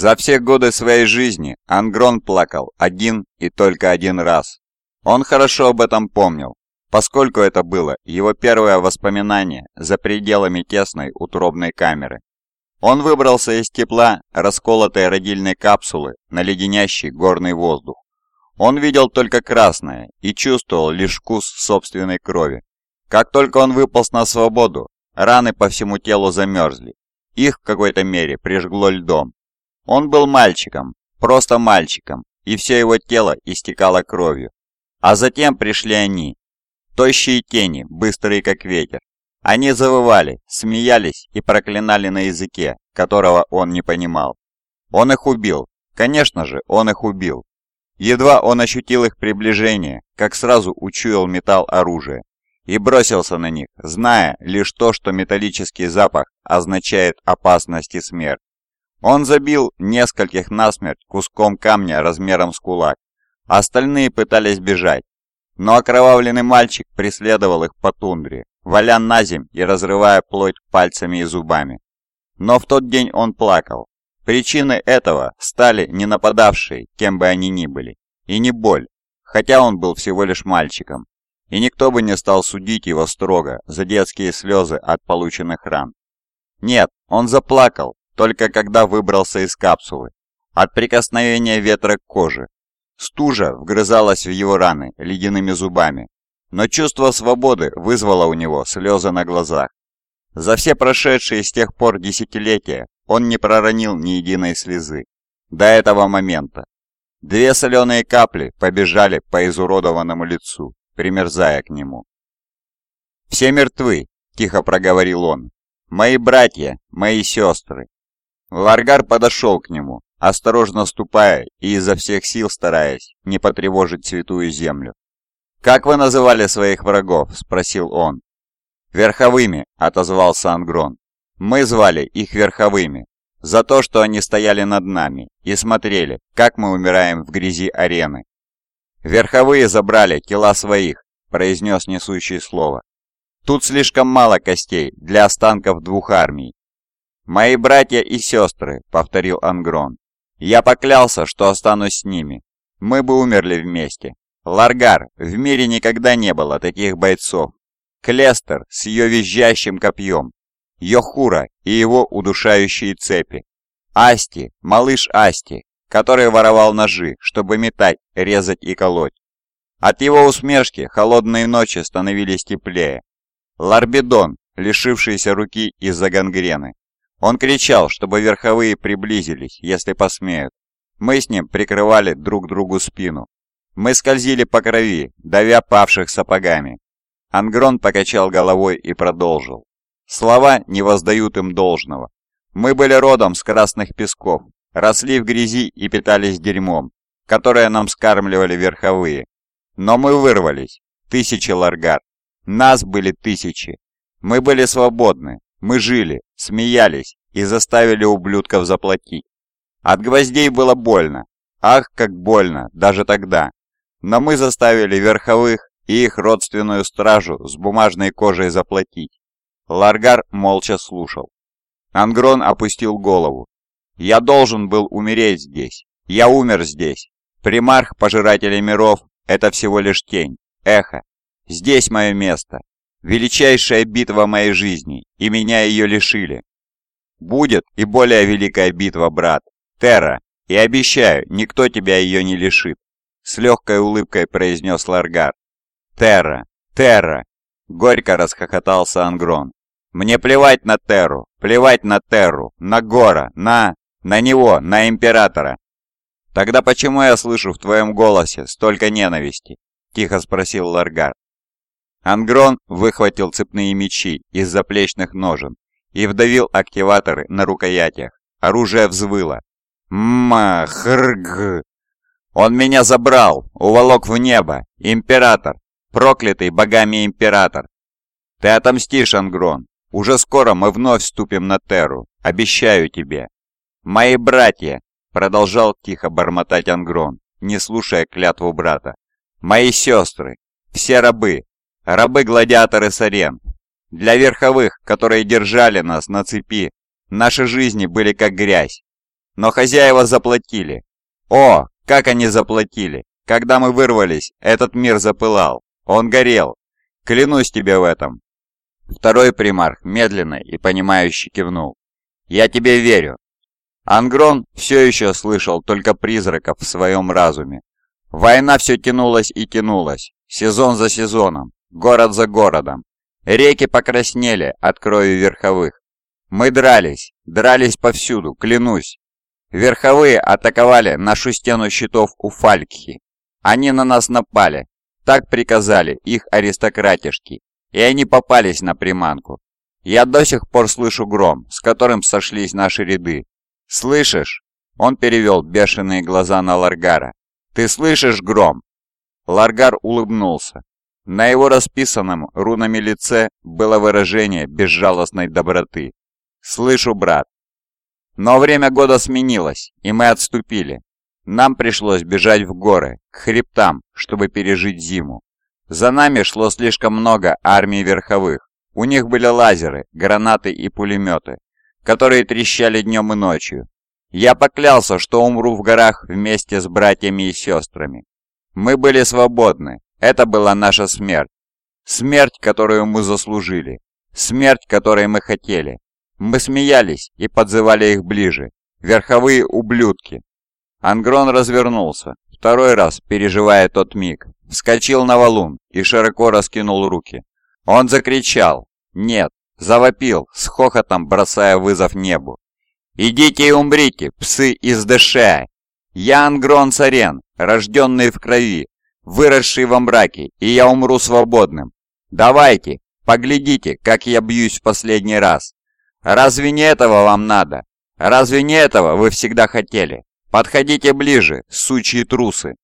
За все годы своей жизни Ангрон плакал один и только один раз. Он хорошо об этом помнил, поскольку это было его первое воспоминание за пределами тесной утробной камеры. Он выбрался из тепла расколотой родильной капсулы на леденящий горный воздух. Он видел только красное и чувствовал лишь вкус собственной крови. Как только он выполз на свободу, раны по всему телу замерзли. Их в какой-то мере прижгло льдом. Он был мальчиком, просто мальчиком, и все его тело истекало кровью. А затем пришли они, тощие тени, быстрые как ветер. Они завывали, смеялись и проклинали на языке, которого он не понимал. Он их убил, конечно же, он их убил. Едва он ощутил их приближение, как сразу учуял металл оружия и бросился на них, зная лишь то, что металлический запах означает опасность и смерть. Он забил нескольких насмерть куском камня размером с кулак. Остальные пытались бежать, но окровавленный мальчик преследовал их по тундре, валя на земь и разрывая плоть пальцами и зубами. Но в тот день он плакал. Причиной этого стали не нападавшие, кем бы они ни были, и не боль, хотя он был всего лишь мальчиком, и никто бы не стал судить его строго за детские слезы от полученных ран. Нет, он заплакал, только когда выбрался из капсулы, от прикосновения ветра к коже. Стужа вгрызалась в его раны ледяными зубами, но чувство свободы вызвало у него слезы на глазах. За все прошедшие с тех пор десятилетия он не проронил ни единой слезы. До этого момента. Две соленые капли побежали по изуродованному лицу, примерзая к нему. «Все мертвы», — тихо проговорил он. «Мои братья, мои сестры, Ларгар подошел к нему, осторожно ступая и изо всех сил стараясь не потревожить святую землю. «Как вы называли своих врагов?» – спросил он. «Верховыми», – отозвался Ангрон. «Мы звали их верховыми, за то, что они стояли над нами и смотрели, как мы умираем в грязи арены». «Верховые забрали тела своих», – произнес несущий слово. «Тут слишком мало костей для останков двух армий, «Мои братья и сестры», — повторил Ангрон. «Я поклялся, что останусь с ними. Мы бы умерли вместе. Ларгар, в мире никогда не было таких бойцов. Клестер с ее визжащим копьем. Йохура и его удушающие цепи. Асти, малыш Асти, который воровал ножи, чтобы метать, резать и колоть. От его усмешки холодные ночи становились теплее. Ларбидон, лишившийся руки из-за гангрены. Он кричал, чтобы верховые приблизились, если посмеют. Мы с ним прикрывали друг другу спину. Мы скользили по крови, давя павших сапогами. Ангрон покачал головой и продолжил. Слова не воздают им должного. Мы были родом с красных песков, росли в грязи и питались дерьмом, которое нам скармливали верховые. Но мы вырвались. Тысячи ларгар. Нас были тысячи. Мы были свободны, мы жили, смеялись и заставили ублюдков заплатить. От гвоздей было больно. Ах, как больно, даже тогда. Но мы заставили верховых и их родственную стражу с бумажной кожей заплатить. Ларгар молча слушал. Ангрон опустил голову. «Я должен был умереть здесь. Я умер здесь. Примарх Пожирателя Миров — это всего лишь тень, эхо. Здесь мое место. Величайшая битва моей жизни, и меня ее лишили. Будет и более великая битва, брат. Терра, и обещаю, никто тебя ее не лишит. С легкой улыбкой произнес Ларгар. Терра, Терра. Горько расхохотался Ангрон. Мне плевать на Терру, плевать на Терру, на Гора, на... на него, на Императора. Тогда почему я слышу в твоем голосе столько ненависти? Тихо спросил Ларгар. Ангрон выхватил цепные мечи из заплечных ножен и вдавил активаторы на рукоятях. Оружие взвыло. Махрг! Он меня забрал, уволок в небо. Император! Проклятый богами император! Ты отомстишь, Ангрон. Уже скоро мы вновь вступим на Терру. Обещаю тебе. Мои братья! Продолжал тихо бормотать Ангрон, не слушая клятву брата. Мои сестры! Все рабы, рабы-гладиаторы с арен. Для верховых, которые держали нас на цепи, наши жизни были как грязь. Но хозяева заплатили. О, как они заплатили! Когда мы вырвались, этот мир запылал. Он горел. Клянусь тебе в этом. Второй примарх медленно и понимающе кивнул. «Я тебе верю». Ангрон все еще слышал только призраков в своем разуме. Война все тянулась и тянулась, сезон за сезоном, город за городом. Реки покраснели от крови верховых. Мы дрались, дрались повсюду, клянусь. Верховые атаковали нашу стену щитов у Фалькхи. Они на нас напали, так приказали их аристократишки, и они попались на приманку. Я до сих пор слышу гром, с которым сошлись наши ряды. «Слышишь?» Он перевел бешеные глаза на Ларгара. «Ты слышишь гром?» Ларгар улыбнулся. На его расписанном рунами лице было выражение безжалостной доброты. «Слышу, брат». Но время года сменилось, и мы отступили. Нам пришлось бежать в горы, к хребтам, чтобы пережить зиму. За нами шло слишком много армий верховых. У них были лазеры, гранаты и пулеметы, которые трещали днем и ночью. Я поклялся, что умру в горах вместе с братьями и сестрами. Мы были свободны. Это была наша смерть. Смерть, которую мы заслужили. Смерть, которой мы хотели. Мы смеялись и подзывали их ближе. Верховые ублюдки, Ангрон развернулся, второй раз переживая тот миг, вскочил на валун и широко раскинул руки. Он закричал «Нет!», завопил, с хохотом бросая вызов небу. «Идите и умрите, псы из Дэше! Я Ангрон Сарен, рожденный в крови, выросший во мраке, и я умру свободным. Давайте, поглядите, как я бьюсь в последний раз. Разве не этого вам надо? Разве не этого вы всегда хотели?» «Подходите ближе, сучьи трусы!»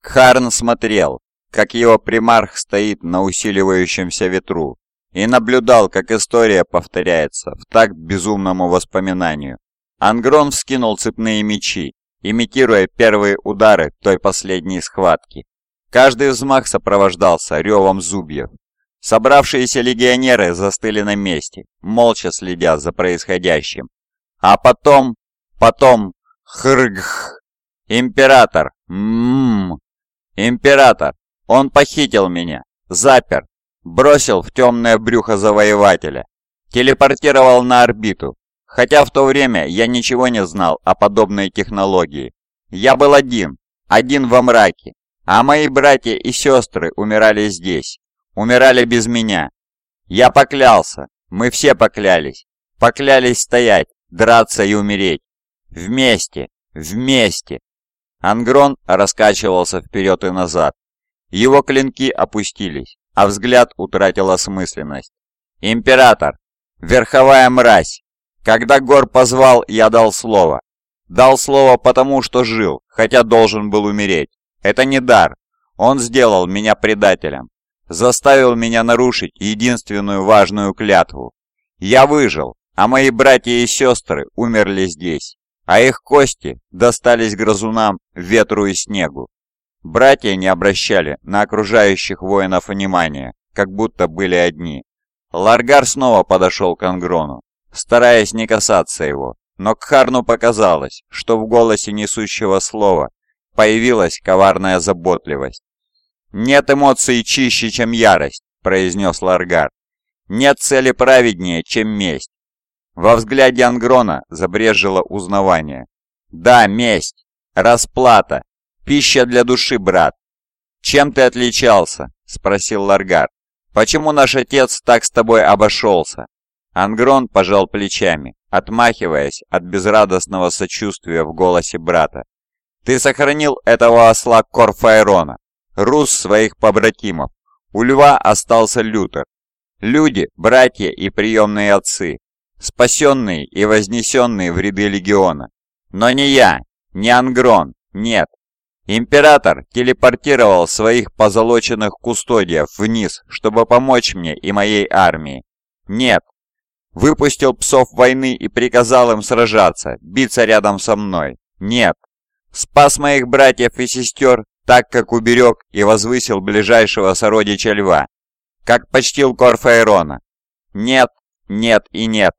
Кхарн смотрел, как его примарх стоит на усиливающемся ветру, и наблюдал, как история повторяется в такт безумному воспоминанию. Ангрон вскинул цепные мечи, имитируя первые удары той последней схватки. Каждый взмах сопровождался ревом зубьев. Собравшиеся легионеры застыли на месте, молча следя за происходящим. А потом Потом хргх. Император. Ммм. Император. Он похитил меня. Запер. Бросил в темное брюхо завоевателя. Телепортировал на орбиту. Хотя в то время я ничего не знал о подобной технологии. Я был один. Один во мраке. А мои братья и сестры умирали здесь. Умирали без меня. Я поклялся. Мы все поклялись. Поклялись стоять, драться и умереть. Вместе! Вместе!» Ангрон раскачивался вперед и назад. Его клинки опустились, а взгляд утратил осмысленность. «Император! Верховая мразь! Когда Гор позвал, я дал слово. Дал слово потому, что жил, хотя должен был умереть. Это не дар. Он сделал меня предателем. Заставил меня нарушить единственную важную клятву. Я выжил, а мои братья и сестры умерли здесь а их кости достались грызунам, ветру и снегу. Братья не обращали на окружающих воинов внимания, как будто были одни. Ларгар снова подошел к Ангрону, стараясь не касаться его, но Кхарну показалось, что в голосе несущего слова появилась коварная заботливость. «Нет эмоций чище, чем ярость», — произнес Ларгар. «Нет цели праведнее, чем месть. Во взгляде Ангрона забрежило узнавание. «Да, месть! Расплата! Пища для души, брат!» «Чем ты отличался?» — спросил Ларгар. «Почему наш отец так с тобой обошелся?» Ангрон пожал плечами, отмахиваясь от безрадостного сочувствия в голосе брата. «Ты сохранил этого осла Корфаэрона, рус своих побратимов. У льва остался Лютер. Люди, братья и приемные отцы, спасенные и вознесенные в ряды легиона. Но не я, не Ангрон, нет. Император телепортировал своих позолоченных кустодиев вниз, чтобы помочь мне и моей армии. Нет. Выпустил псов войны и приказал им сражаться, биться рядом со мной. Нет. Спас моих братьев и сестер, так как уберег и возвысил ближайшего сородича льва, как почтил Корфаэрона. Нет, нет и нет.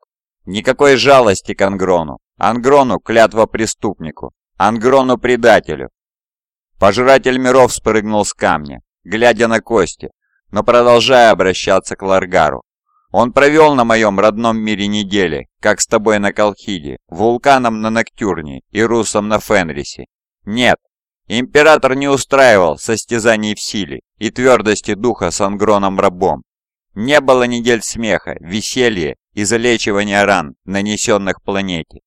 Никакой жалости к Ангрону. Ангрону клятва преступнику, Ангрону предателю. Пожиратель миров спрыгнул с камня, глядя на кости, но продолжая обращаться к Ларгару. Он провел на моем родном мире недели, как с тобой на Колхиде, вулканом на Ноктюрне и Русом на Фенрисе. Нет, император не устраивал состязаний в силе и твердости духа с ангроном-рабом. Не было недель смеха, веселья и залечивания ран, нанесенных планете.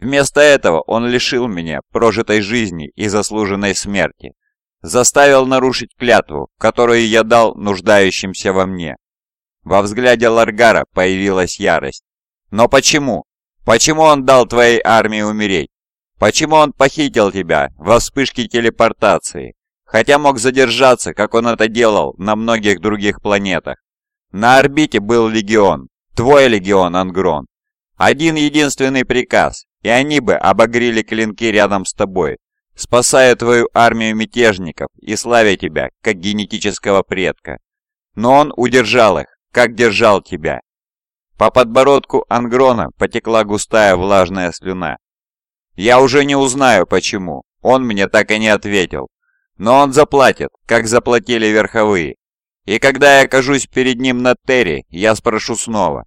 Вместо этого он лишил меня прожитой жизни и заслуженной смерти. Заставил нарушить клятву, которую я дал нуждающимся во мне. Во взгляде Ларгара появилась ярость. «Но почему? Почему он дал твоей армии умереть? Почему он похитил тебя во вспышке телепортации, хотя мог задержаться, как он это делал на многих других планетах? На орбите был легион, твой легион, Ангрон. Один единственный приказ, и они бы обогрели клинки рядом с тобой, спасая твою армию мятежников и славя тебя, как генетического предка. Но он удержал их, как держал тебя. По подбородку Ангрона потекла густая влажная слюна. Я уже не узнаю почему, он мне так и не ответил. Но он заплатит, как заплатили верховые. И когда я окажусь перед ним на Терри, я спрошу снова.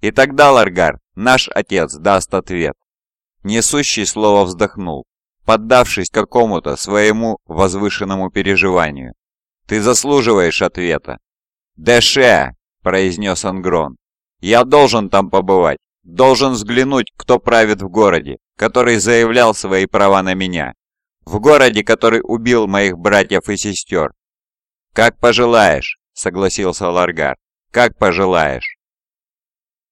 И тогда, Ларгар, наш отец даст ответ. Несущий слово вздохнул, поддавшись какому-то своему возвышенному переживанию. «Ты заслуживаешь ответа». «Дэше!» – произнес Ангрон. «Я должен там побывать, должен взглянуть, кто правит в городе, который заявлял свои права на меня, в городе, который убил моих братьев и сестер. «Как пожелаешь», — согласился Ларгар, — «как пожелаешь».